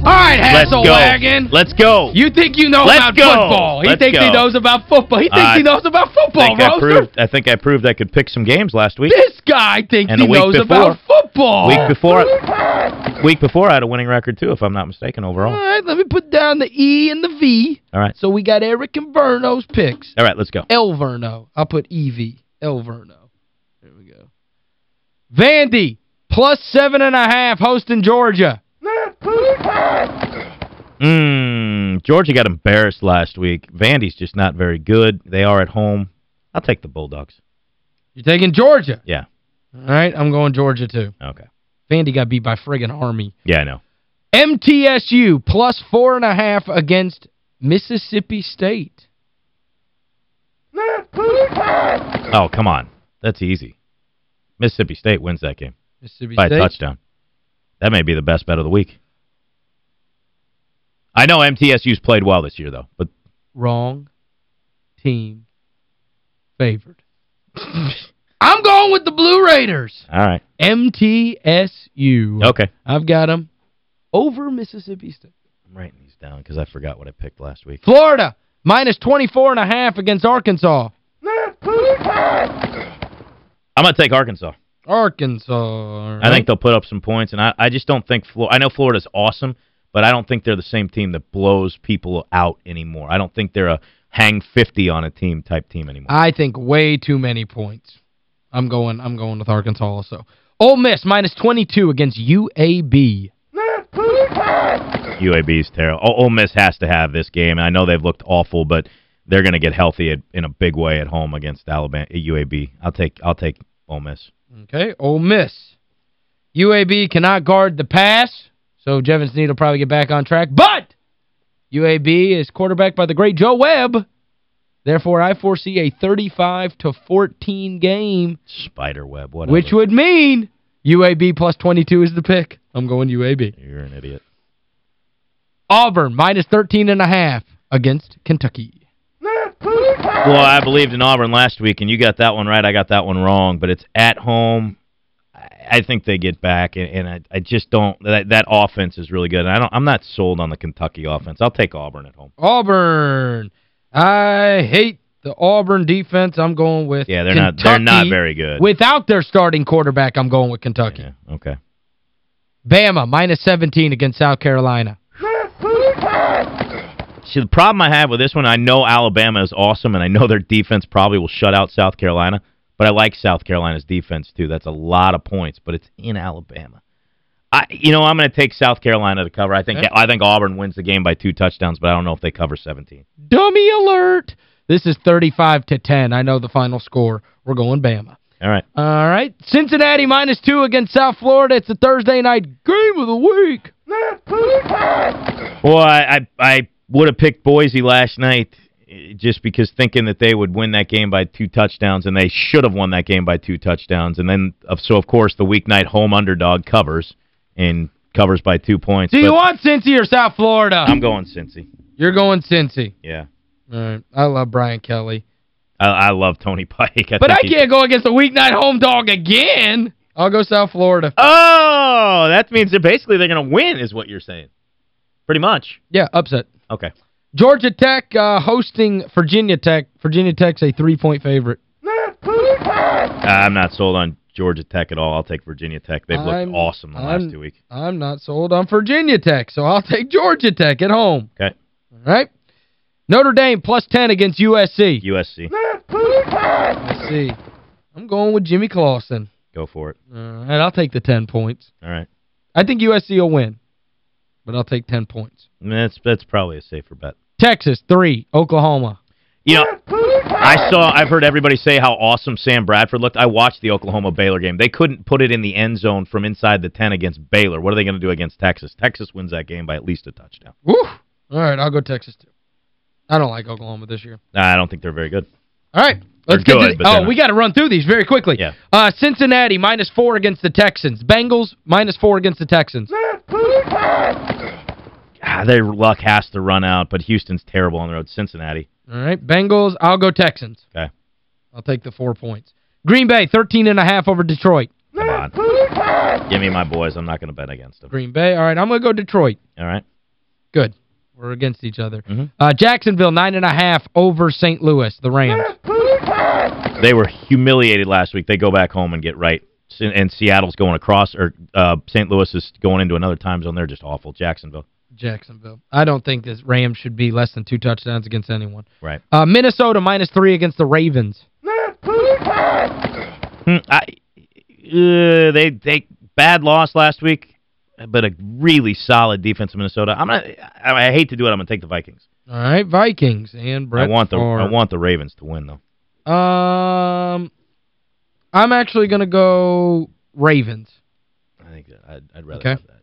All right, Let's go. Let's go. You think you know Let's about go. football. He Let's thinks he knows about football. He uh, thinks I he knows about I football, think I proved I think I proved I could pick some games last week. This guy thinks And he knows before- about football. Week before week before I had a winning record too if I'm not mistaken All overall. right, let me put down the E and the V. All right. So we got Eric and Verno's picks. All right, let's go. El Verno. I'll put EV. El Verno. There we go. Vandy, plus seven and a half, hosting Georgia. Mmm, Georgia got embarrassed last week. Vandy's just not very good. They are at home. I'll take the Bulldogs. You're taking Georgia. Yeah. All right, I'm going Georgia, too. Okay. Vandy got beat by friggin' Army. Yeah, I know. MTSU, plus four and a half against Mississippi State. Oh, come on. That's easy. Mississippi State wins that game Mississippi by State. a touchdown. That may be the best bet of the week. I know MTSU's played well this year, though, but Wrong team favored. I'm going with the Blue Raiders. all right. MTSU. Okay. I've got them over Mississippi State. I'm writing these down because I forgot what I picked last week. Florida, minus 24 and a half against Arkansas. I'm going to take Arkansas. Arkansas. all I think they'll put up some points, and I, I just don't think Flo I know Florida's awesome, but I don't think they're the same team that blows people out anymore. I don't think they're a hang 50 on a team type team anymore. I think way too many points. I'm going I'm going with Arkansas also. Ole Miss minus 22 against UAB. UAB's terrible. O- Ole Miss has to have this game, I know they've looked awful, but they're going to get healthy at, in a big way at home against Alabama UAB. I'll take I'll take Ole Miss. Okay, Ole Miss. UAB cannot guard the pass, so Jevon Snead will probably get back on track. But UAB is quarterbacked by the great Joe Webb. Therefore, I foresee a 35 to 14 game, Spider web, whatever. which would mean UAB plus 22 is the pick. I'm going UAB. You're an idiot. Auburn minus 13 and a half against Kentucky. Well, I believed in Auburn last week, and you got that one right. I got that one wrong, but it's at home. I think they get back, and, and I, I just don't that that offense is really good. And I don't I'm not sold on the Kentucky offense. I'll take Auburn at home. Auburn. I hate the Auburn defense. I'm going with Yeah, they're not they're not very good. Without their starting quarterback, I'm going with Kentucky. Yeah, okay. Bama, minus 17 against South Carolina. See, the problem I have with this one, I know Alabama is awesome, and I know their defense probably will shut out South Carolina, but I like South Carolina's defense, too. That's a lot of points, but it's in Alabama. I, You know, I'm going to take South Carolina to cover. I think Okay. I think Auburn wins the game by two touchdowns, but I don't know if they cover 17. Dummy alert. This is 35 to 10. I know the final score. We're going Bama. All right. All right. Cincinnati minus 2 against South Florida. It's the Thursday night game of the week. Well, I I, I would have picked Boise last night just because thinking that they would win that game by two touchdowns, and they should have won that game by two touchdowns. And then, uh, so of course, the weeknight home underdog covers and covers by two points. Do you want Cincy or South Florida? I'm going Cincy. You're going Cincy. Yeah. All right. I love Brian Kelly. I, I love Tony Pike. I But I can't go against a weeknight home dog again. I'll go South Florida. Oh, that means that basically they're going to win is what you're saying. Pretty much. Yeah, upset. Okay. Georgia Tech uh, hosting Virginia Tech. Virginia Tech's a three-point favorite. I'm not sold on Georgia Tech at all. I'll take Virginia Tech. They've looked I'm- awesome the I'm- last two weeks. I'm not sold on Virginia Tech, so I'll take Georgia Tech at home. Okay. All right? Notre Dame plus 10 against USC. USC. Let's see. I'm going with Jimmy Clausen. Go for it. All right, I'll take the 10 points. All right. I think USC will win, but I'll take 10 points. That's that's probably a safer bet. Texas, 3. Oklahoma. You know, I saw I've heard everybody say how awesome Sam Bradford looked. I watched the Oklahoma Baylor game. They couldn't put it in the end zone from inside the 10 against Baylor. What are they going to do against Texas? Texas wins that game by at least a touchdown. Woo! All right, I'll go Texas, too. I don't like Oklahoma this year. I don't think they're very good. All right. They're Let's get good, to the, Oh, we got to run through these very quickly. Yeah. Uh, Cincinnati, minus four against the Texans. Bengals, minus four against the Texans. ah, their luck has to run out, but Houston's terrible on the road. Cincinnati. All right, Bengals, I'll go Texans. Okay. I'll take the four points. Green Bay, 13 and a half over Detroit. Come on. Give me my boys. I'm not going to bet against them. Green Bay. All right, I'm going to go Detroit. All right. Good. We're against each other. Mm -hmm. uh, Jacksonville, nine and a half over St. Louis, the Rams. They were humiliated last week. They go back home and get right. And Seattle's going across, or uh, St. Louis is going into another time zone. They're just awful. Jacksonville. Jacksonville. I don't think this Rams should be less than two touchdowns against anyone. Right. Uh, Minnesota, minus three against the Ravens. Hmm, I, uh, they they bad loss last week, but a really solid defense in Minnesota. I'm not I, I hate to do it. I'm going to take the Vikings. All right, Vikings and Brett I want the Favre. I want the Ravens to win though. Um I'm actually going to go Ravens. I think I'd, I'd rather okay. have that.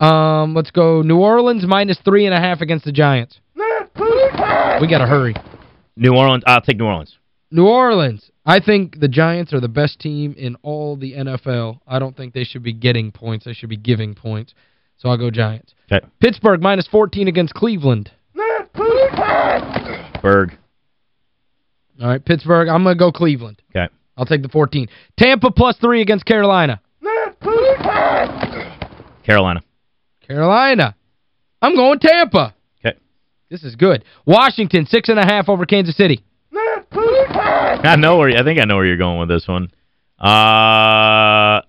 Yeah. Um let's go New Orleans minus three and a half against the Giants. We got to hurry. New Orleans, I'll take New Orleans. New Orleans. I think the Giants are the best team in all the NFL. I don't think they should be getting points. They should be giving points. So I'll go Giants. Okay. Pittsburgh minus 14 against Cleveland. Berg. All right, Pittsburgh. I'm going to go Cleveland. Okay. I'll take the 14. Tampa plus three against Carolina. Carolina. Carolina. I'm going Tampa. Okay. This is good. Washington, six and a half over Kansas City. I know where I think I know where you're going with this one. Uh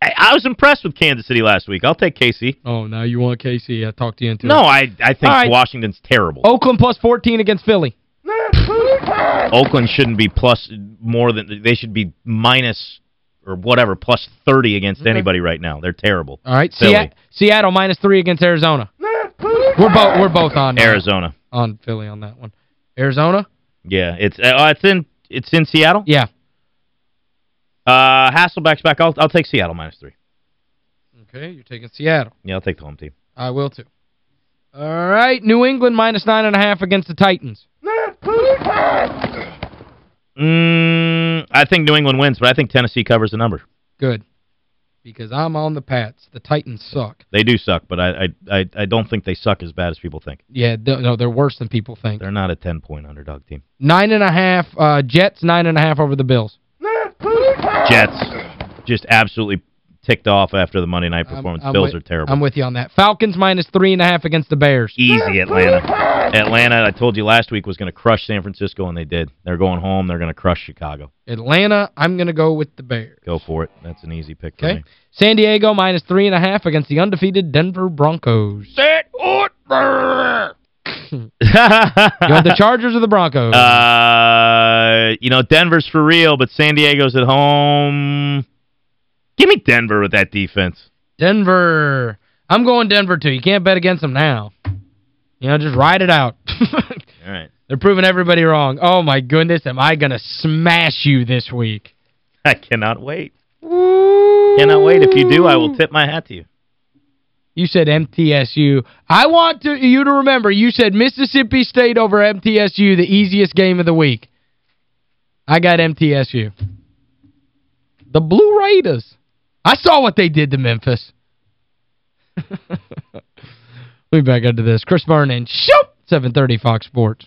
I, I was impressed with Kansas City last week. I'll take KC. Oh, now you want KC. I talked to you into no, it. No, I I think right. Washington's terrible. Oakland plus 14 against Philly. Oakland shouldn't be plus more than they should be minus or whatever plus 30 against Okay. anybody right now. They're terrible. All right, Philly. Seattle, minus three against Arizona. We're both we're both on uh, Arizona. on Philly on that one. Arizona? Yeah, it's uh, it's in it's in Seattle. Yeah. Uh Hasselbeck's back. I'll I'll take Seattle minus 3. Okay, you're taking Seattle. Yeah, I'll take the home team. I will too. All right, New England minus nine and a half against the Titans. Mm, I think New England wins, but I think Tennessee covers the number. Good. Because I'm on the Pats. The Titans suck. They do suck, but I I I, don't think they suck as bad as people think. Yeah, no, they're worse than people think. They're not a 10-point underdog team. Nine and a half, uh, Jets, nine and a half over the Bills. Jets just absolutely ticked off after the Monday night I'm- performance. I'm Bills with- are terrible. I'm with you on that. Falcons minus three and a half against the Bears. Easy, Atlanta. Atlanta, I told you last week, was going to crush San Francisco, and they did. They're going home. They're going to crush Chicago. Atlanta, I'm going to go with the Bears. Go for it. That's an easy pick for Okay. me. San Diego minus three and a half against the undefeated Denver Broncos. Set order! You want the Chargers or the Broncos? uh, you know, Denver's for real, but San Diego's at home. Give me Denver with that defense. Denver. I'm going Denver, too. You can't bet against them now. You know, just ride it out. All right. They're proving everybody wrong. Oh, my goodness, am I going to smash you this week. I cannot wait. Cannot wait. If you do, I will tip my hat to you. You said MTSU. I want to you to remember, you said Mississippi State over MTSU, the easiest game of the week. I got MTSU. The Blue Raiders. I saw what they did to Memphis. we'll be back into this. Chris Vernon, shoot! 730 Fox Sports.